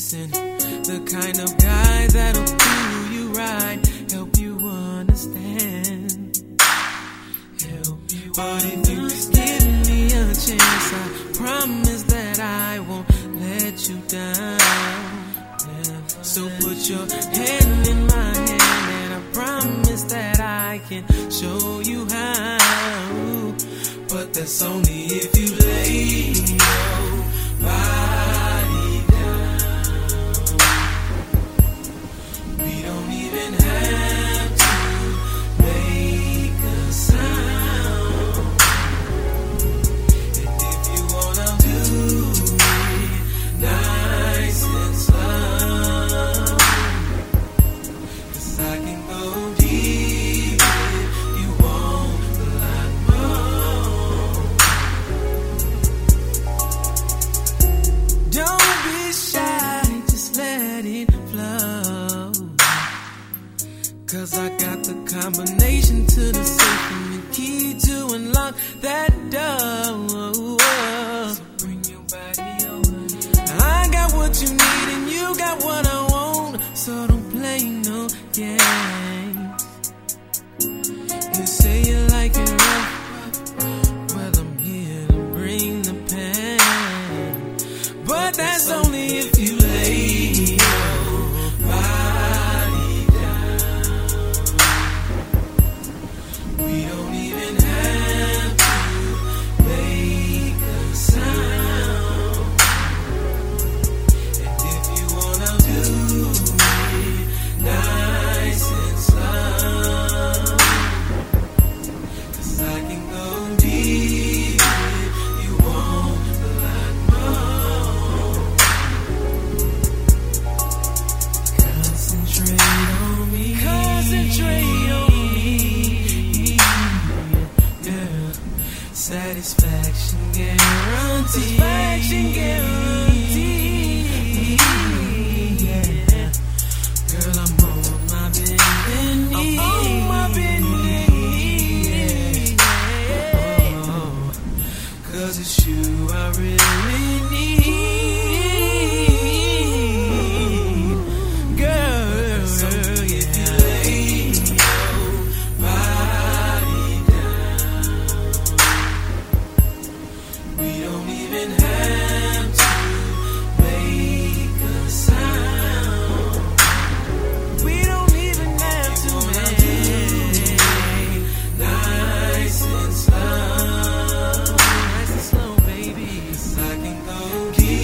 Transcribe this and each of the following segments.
listen. The kind of guy that'll do you right, help you understand. Help you but if you give me a chance, I promise that I won't let you down. So put your hand in my hand, and I promise that I can show you how. But that's only say Satisfaction guarantee. Satisfaction.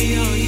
you.